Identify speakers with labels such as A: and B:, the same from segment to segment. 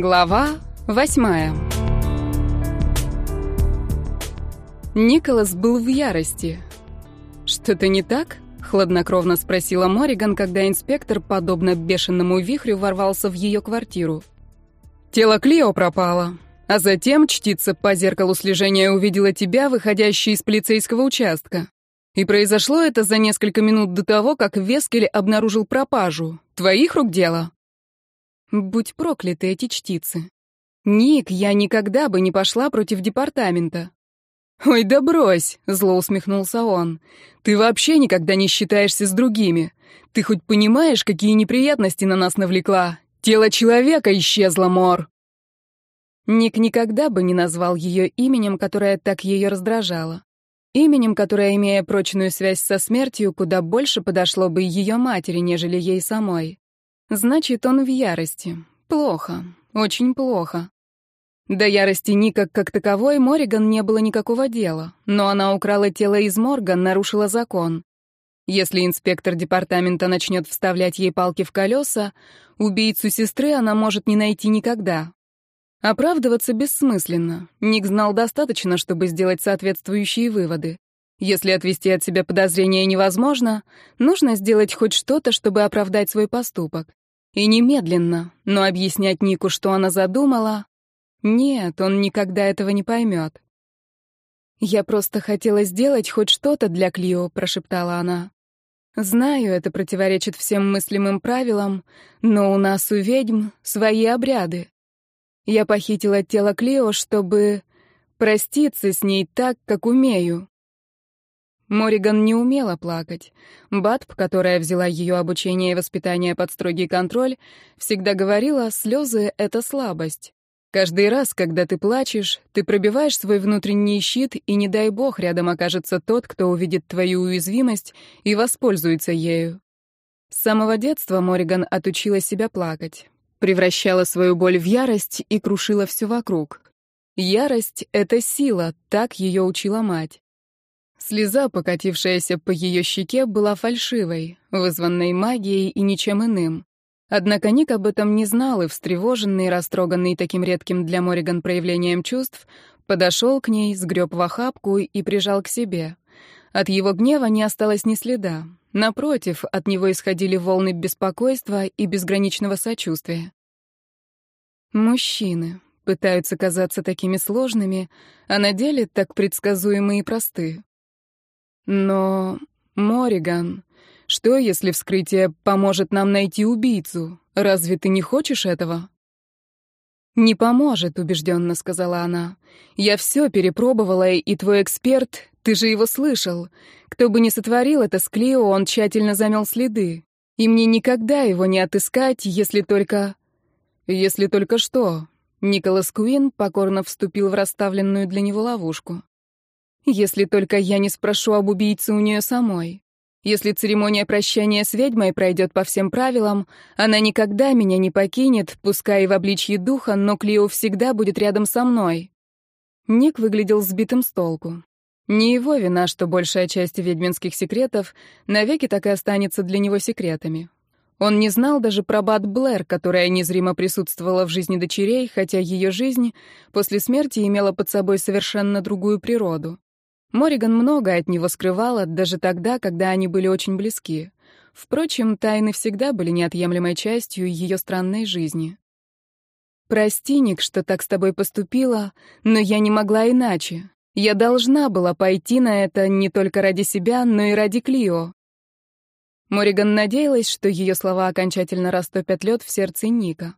A: Глава восьмая Николас был в ярости. «Что-то не так?» — хладнокровно спросила Мориган, когда инспектор, подобно бешеному вихрю, ворвался в ее квартиру. «Тело Клио пропало, а затем чтица по зеркалу слежения увидела тебя, выходящей из полицейского участка. И произошло это за несколько минут до того, как Вескель обнаружил пропажу. Твоих рук дело?» Будь прокляты эти чтицы. Ник, я никогда бы не пошла против департамента. Ой, да брось, зло усмехнулся он. Ты вообще никогда не считаешься с другими. Ты хоть понимаешь, какие неприятности на нас навлекла? Тело человека исчезло, Мор. Ник никогда бы не назвал ее именем, которое так ее раздражало. Именем, которое, имея прочную связь со смертью, куда больше подошло бы ее матери, нежели ей самой. Значит, он в ярости. Плохо. Очень плохо. До ярости Ника как таковой Мориган не было никакого дела, но она украла тело из морга, нарушила закон. Если инспектор департамента начнет вставлять ей палки в колеса, убийцу сестры она может не найти никогда. Оправдываться бессмысленно. Ник знал достаточно, чтобы сделать соответствующие выводы. Если отвести от себя подозрения невозможно, нужно сделать хоть что-то, чтобы оправдать свой поступок. И немедленно, но объяснять Нику, что она задумала... Нет, он никогда этого не поймет. «Я просто хотела сделать хоть что-то для Клио», — прошептала она. «Знаю, это противоречит всем мыслимым правилам, но у нас у ведьм свои обряды. Я похитила тело Клио, чтобы проститься с ней так, как умею. Мориган не умела плакать. Батб, которая взяла ее обучение и воспитание под строгий контроль, всегда говорила, слезы — это слабость. Каждый раз, когда ты плачешь, ты пробиваешь свой внутренний щит, и не дай бог рядом окажется тот, кто увидит твою уязвимость и воспользуется ею. С самого детства Мориган отучила себя плакать, превращала свою боль в ярость и крушила все вокруг. Ярость — это сила, так ее учила мать. Слеза, покатившаяся по ее щеке, была фальшивой, вызванной магией и ничем иным. Однако Ник об этом не знал и, встревоженный, растроганный таким редким для Мориган проявлением чувств, подошел к ней, сгреб в охапку и прижал к себе. От его гнева не осталось ни следа. Напротив, от него исходили волны беспокойства и безграничного сочувствия. Мужчины пытаются казаться такими сложными, а на деле так предсказуемы и просты. Но, Мориган, что если вскрытие поможет нам найти убийцу? Разве ты не хочешь этого? Не поможет, убежденно сказала она. Я все перепробовала, и твой эксперт, ты же его слышал. Кто бы ни сотворил это с Клио, он тщательно замел следы. И мне никогда его не отыскать, если только... Если только что? Николас Куин покорно вступил в расставленную для него ловушку. Если только я не спрошу об убийце у нее самой. Если церемония прощания с ведьмой пройдет по всем правилам, она никогда меня не покинет, пускай и в обличье духа, но Клио всегда будет рядом со мной. Ник выглядел сбитым с толку. Не его вина, что большая часть ведьминских секретов навеки так и останется для него секретами. Он не знал даже про Бат Блэр, которая незримо присутствовала в жизни дочерей, хотя ее жизнь после смерти имела под собой совершенно другую природу. Мориган много от него скрывала, даже тогда, когда они были очень близки. Впрочем, тайны всегда были неотъемлемой частью ее странной жизни. «Прости, Ник, что так с тобой поступила, но я не могла иначе. Я должна была пойти на это не только ради себя, но и ради Клио». Мориган надеялась, что ее слова окончательно растопят лед в сердце Ника.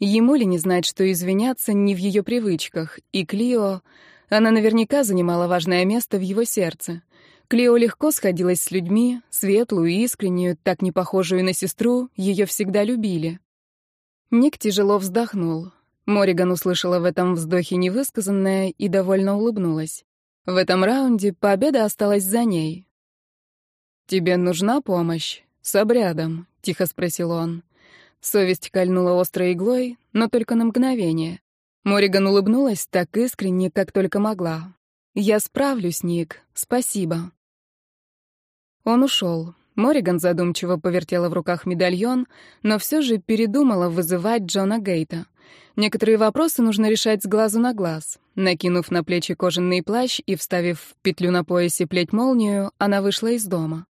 A: Ему ли не знать, что извиняться не в ее привычках, и Клио... Она наверняка занимала важное место в его сердце. Клео легко сходилась с людьми, светлую и искреннюю, так не похожую на сестру, ее всегда любили. Ник тяжело вздохнул. Мориган услышала в этом вздохе невысказанное и довольно улыбнулась. В этом раунде победа осталась за ней. «Тебе нужна помощь? С обрядом?» — тихо спросил он. Совесть кольнула острой иглой, но только на мгновение. Мориган улыбнулась так искренне, как только могла. «Я справлюсь, Ник. Спасибо». Он ушел. Мориган задумчиво повертела в руках медальон, но все же передумала вызывать Джона Гейта. Некоторые вопросы нужно решать с глазу на глаз. Накинув на плечи кожаный плащ и вставив в петлю на поясе плеть молнию, она вышла из дома.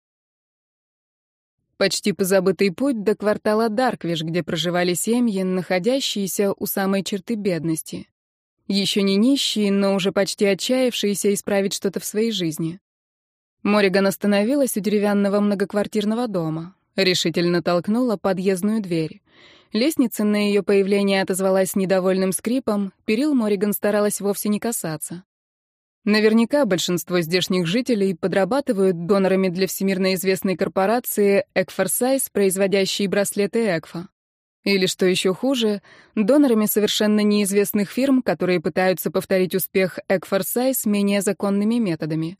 A: Почти позабытый путь до квартала Дарквиш, где проживали семьи, находящиеся у самой черты бедности. Еще не нищие, но уже почти отчаявшиеся исправить что-то в своей жизни. Мориган остановилась у деревянного многоквартирного дома. Решительно толкнула подъездную дверь. Лестница на ее появление отозвалась недовольным скрипом, перил Мориган старалась вовсе не касаться. Наверняка большинство здешних жителей подрабатывают донорами для всемирно известной корпорации Экфорсайз, производящей браслеты Экфа. Или, что еще хуже, донорами совершенно неизвестных фирм, которые пытаются повторить успех Экфорсайз менее законными методами.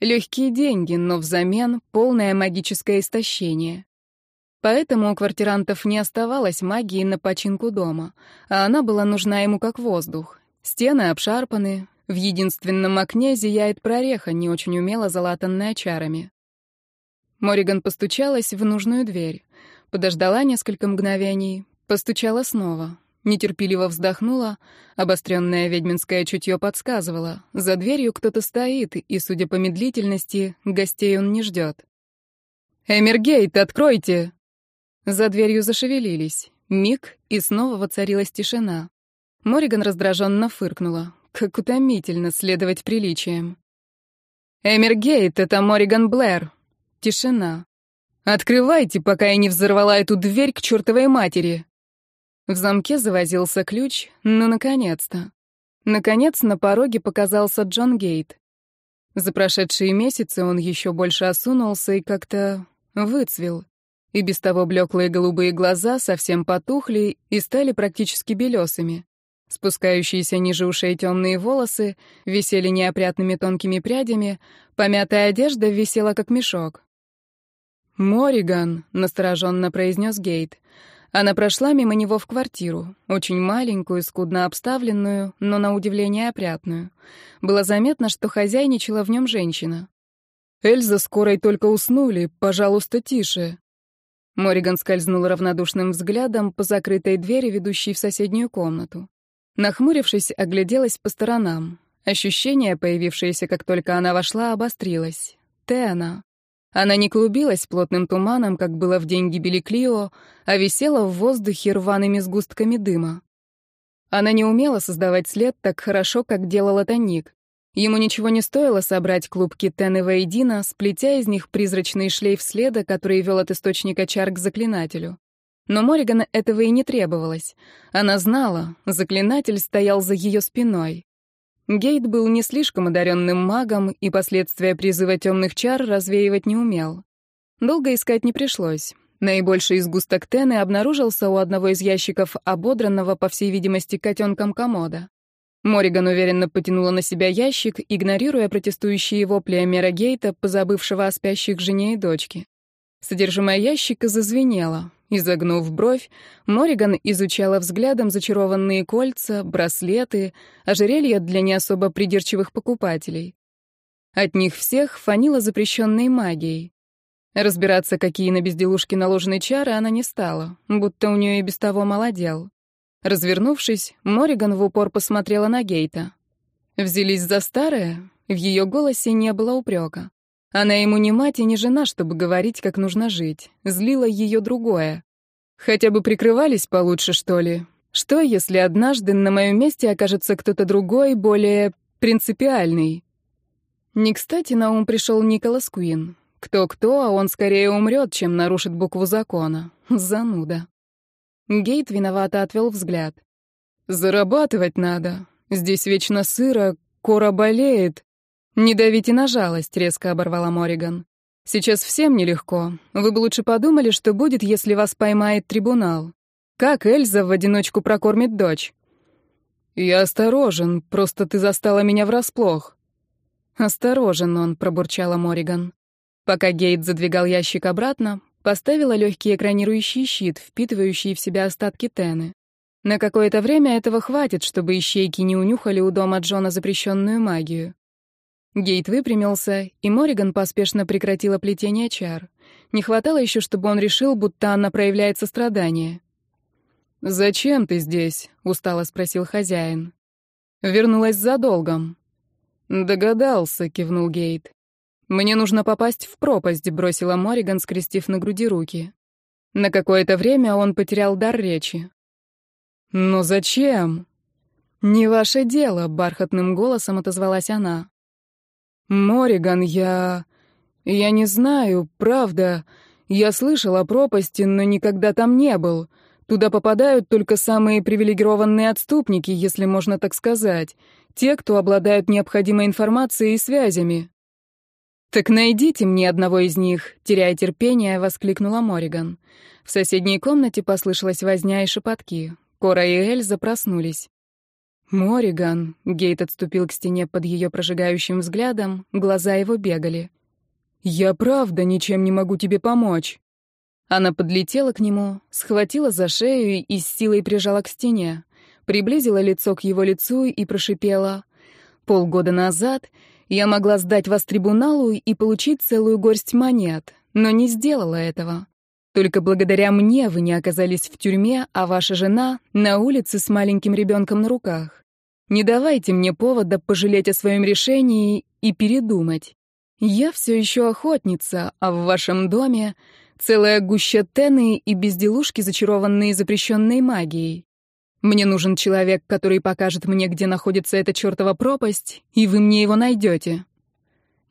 A: Легкие деньги, но взамен полное магическое истощение. Поэтому у квартирантов не оставалось магии на починку дома, а она была нужна ему как воздух. Стены обшарпаны, в единственном окне зияет прореха, не очень умело залатанная чарами. Мориган постучалась в нужную дверь, подождала несколько мгновений, постучала снова, нетерпеливо вздохнула, обостренное ведьминское чутье подсказывало, за дверью кто-то стоит, и, судя по медлительности, гостей он не ждет. «Эмергейт, откройте!» За дверью зашевелились. Миг, и снова воцарилась тишина. Мориган раздраженно фыркнула. Как утомительно следовать приличиям. «Эмергейт, это Мориган Блэр!» Тишина. «Открывайте, пока я не взорвала эту дверь к чертовой матери!» В замке завозился ключ, но наконец-то. Наконец на пороге показался Джон Гейт. За прошедшие месяцы он еще больше осунулся и как-то выцвел и без того блеклые голубые глаза совсем потухли и стали практически белесыми. Спускающиеся ниже ушей темные волосы висели неопрятными тонкими прядями, помятая одежда висела как мешок. «Мориган», — настороженно произнес Гейт. Она прошла мимо него в квартиру, очень маленькую, скудно обставленную, но на удивление опрятную. Было заметно, что хозяйничала в нем женщина. «Эльза скорой только уснули, пожалуйста, тише», Мориган скользнул равнодушным взглядом по закрытой двери, ведущей в соседнюю комнату. Нахмурившись, огляделась по сторонам. Ощущение, появившееся, как только она вошла, обострилось. Тена. Она не клубилась плотным туманом, как было в день гибели Клио, а висела в воздухе рваными сгустками дыма. Она не умела создавать след так хорошо, как делала Таник. Ему ничего не стоило собрать клубки Тены воедино, сплетя из них призрачный шлейф следа, который вел от источника чар к заклинателю. Но Моригана этого и не требовалось. Она знала, заклинатель стоял за ее спиной. Гейт был не слишком одаренным магом, и последствия призыва темных чар развеивать не умел. Долго искать не пришлось. Наибольший изгусток Тены обнаружился у одного из ящиков ободранного, по всей видимости, котенком комода. Мориган уверенно потянула на себя ящик, игнорируя протестующие вопли Амера Гейта, позабывшего о спящих жене и дочке. Содержимое ящика зазвенело. Изогнув бровь, Мориган изучала взглядом зачарованные кольца, браслеты, ожерелья для не особо придирчивых покупателей. От них всех фанило запрещенной магией. Разбираться, какие на безделушки наложены чары, она не стала, будто у нее и без того молодел. Развернувшись, Мориган в упор посмотрела на Гейта. Взялись за старое? В ее голосе не было упрека. Она ему не мать и не жена, чтобы говорить, как нужно жить. Злило ее другое. Хотя бы прикрывались получше, что ли? Что, если однажды на моем месте окажется кто-то другой, более принципиальный? Не кстати на ум пришел Николас Куин. Кто-кто, а он скорее умрет, чем нарушит букву закона. Зануда. Гейт виновато отвел взгляд. «Зарабатывать надо. Здесь вечно сыро, кора болеет». «Не давите на жалость», — резко оборвала Мориган. «Сейчас всем нелегко. Вы бы лучше подумали, что будет, если вас поймает трибунал. Как Эльза в одиночку прокормит дочь?» «Я осторожен, просто ты застала меня врасплох». «Осторожен он», — пробурчала Мориган. Пока Гейт задвигал ящик обратно, Поставила легкий экранирующий щит, впитывающий в себя остатки тены. На какое-то время этого хватит, чтобы ищейки не унюхали у дома Джона запрещенную магию. Гейт выпрямился, и Мориган поспешно прекратила плетение чар. Не хватало еще, чтобы он решил, будто она проявляет сострадание. «Зачем ты здесь?» — устало спросил хозяин. «Вернулась за долгом». «Догадался», — кивнул Гейт. «Мне нужно попасть в пропасть», — бросила Мориган, скрестив на груди руки. На какое-то время он потерял дар речи. «Но зачем?» «Не ваше дело», — бархатным голосом отозвалась она. «Мориган, я... я не знаю, правда. Я слышал о пропасти, но никогда там не был. Туда попадают только самые привилегированные отступники, если можно так сказать. Те, кто обладают необходимой информацией и связями. «Так найдите мне одного из них», — теряя терпение, воскликнула Мориган. В соседней комнате послышалась возня и шепотки. Кора и Эльза проснулись. «Мориган», — Гейт отступил к стене под ее прожигающим взглядом, глаза его бегали. «Я правда ничем не могу тебе помочь». Она подлетела к нему, схватила за шею и с силой прижала к стене, приблизила лицо к его лицу и прошипела. «Полгода назад я могла сдать вас трибуналу и получить целую горсть монет, но не сделала этого. Только благодаря мне вы не оказались в тюрьме, а ваша жена — на улице с маленьким ребенком на руках. Не давайте мне повода пожалеть о своем решении и передумать. Я все еще охотница, а в вашем доме целая гуща тены и безделушки, зачарованные запрещенной магией. Мне нужен человек, который покажет мне, где находится эта чертова пропасть, и вы мне его найдете».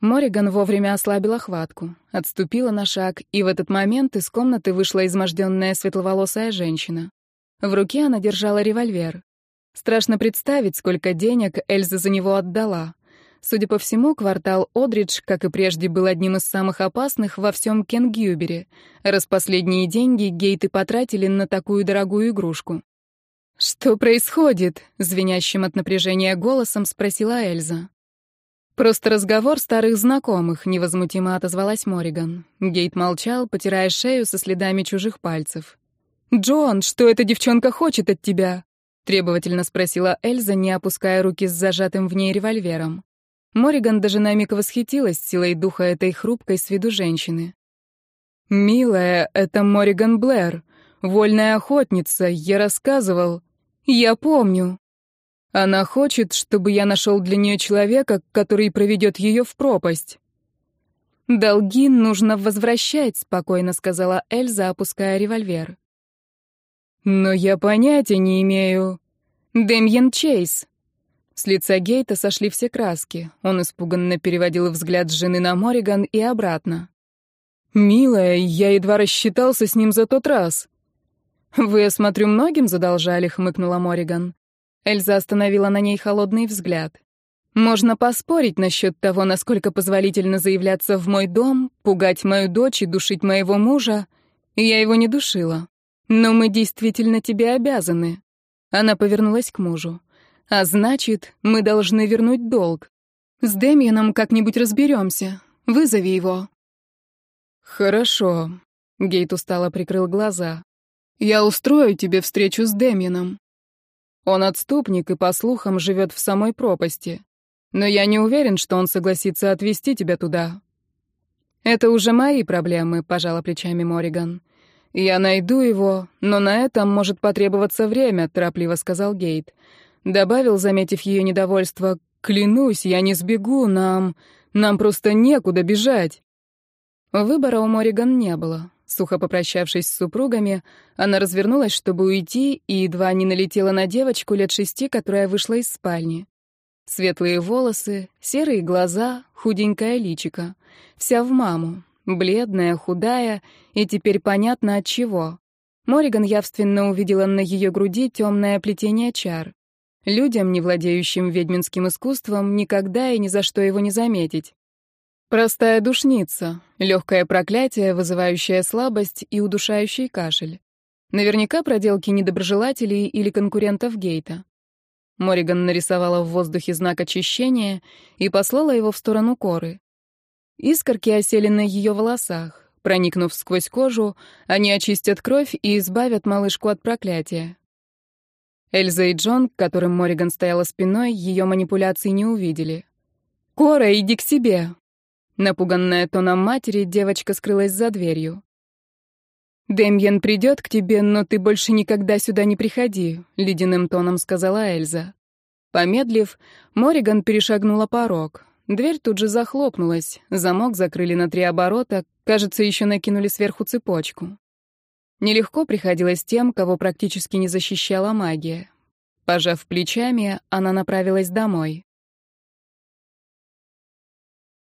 A: Мориган вовремя ослабила хватку, отступила на шаг, и в этот момент из комнаты вышла изможденная светловолосая женщина. В руке она держала револьвер. Страшно представить, сколько денег Эльза за него отдала. Судя по всему, квартал Одридж, как и прежде, был одним из самых опасных во всем Кенгюбере, раз последние деньги гейты потратили на такую дорогую игрушку. «Что происходит?» — звенящим от напряжения голосом спросила Эльза. «Просто разговор старых знакомых», — невозмутимо отозвалась Мориган. Гейт молчал, потирая шею со следами чужих пальцев. «Джон, что эта девчонка хочет от тебя?» — требовательно спросила Эльза, не опуская руки с зажатым в ней револьвером. Мориган даже на миг восхитилась силой духа этой хрупкой с виду женщины. «Милая, это Мориган Блэр, вольная охотница, я рассказывал...» Я помню. Она хочет, чтобы я нашел для нее человека, который проведет ее в пропасть. «Долги нужно возвращать», — спокойно сказала Эльза, опуская револьвер. «Но я понятия не имею...» «Дэмьен Чейз». С лица Гейта сошли все краски. Он испуганно переводил взгляд жены на Мориган и обратно. «Милая, я едва рассчитался с ним за тот раз. «Вы, я смотрю, многим задолжали», — хмыкнула Мориган. Эльза остановила на ней холодный взгляд. «Можно поспорить насчет того, насколько позволительно заявляться в мой дом, пугать мою дочь и душить моего мужа. Я его не душила. Но мы действительно тебе обязаны». Она повернулась к мужу. «А значит, мы должны вернуть долг. С Демьяном как-нибудь разберемся. Вызови его». «Хорошо», — Гейт устало прикрыл глаза. Я устрою тебе встречу с Демином. Он отступник и, по слухам, живет в самой пропасти. Но я не уверен, что он согласится отвезти тебя туда. Это уже мои проблемы, пожала плечами Мориган. Я найду его, но на этом может потребоваться время, торопливо сказал Гейт. Добавил, заметив ее недовольство, клянусь, я не сбегу, нам... нам просто некуда бежать. Выбора у Мориган не было. Сухо попрощавшись с супругами, она развернулась, чтобы уйти, и едва не налетела на девочку лет шести, которая вышла из спальни. Светлые волосы, серые глаза, худенькая личика. Вся в маму, бледная, худая, и теперь понятно от чего. Мориган явственно увидела на ее груди темное плетение чар. Людям, не владеющим ведьминским искусством, никогда и ни за что его не заметить. Простая душница, легкое проклятие, вызывающее слабость и удушающий кашель. Наверняка проделки недоброжелателей или конкурентов Гейта. Мориган нарисовала в воздухе знак очищения и послала его в сторону коры. Искорки осели на ее волосах. Проникнув сквозь кожу, они очистят кровь и избавят малышку от проклятия. Эльза и Джон, к которым Мориган стояла спиной, ее манипуляций не увидели. «Кора, иди к себе!» Напуганная тоном матери, девочка скрылась за дверью. «Демьян придет к тебе, но ты больше никогда сюда не приходи», — ледяным тоном сказала Эльза. Помедлив, Мориган перешагнула порог. Дверь тут же захлопнулась, замок закрыли на три оборота, кажется, еще накинули сверху цепочку. Нелегко приходилось тем, кого практически не защищала магия. Пожав плечами, она направилась домой.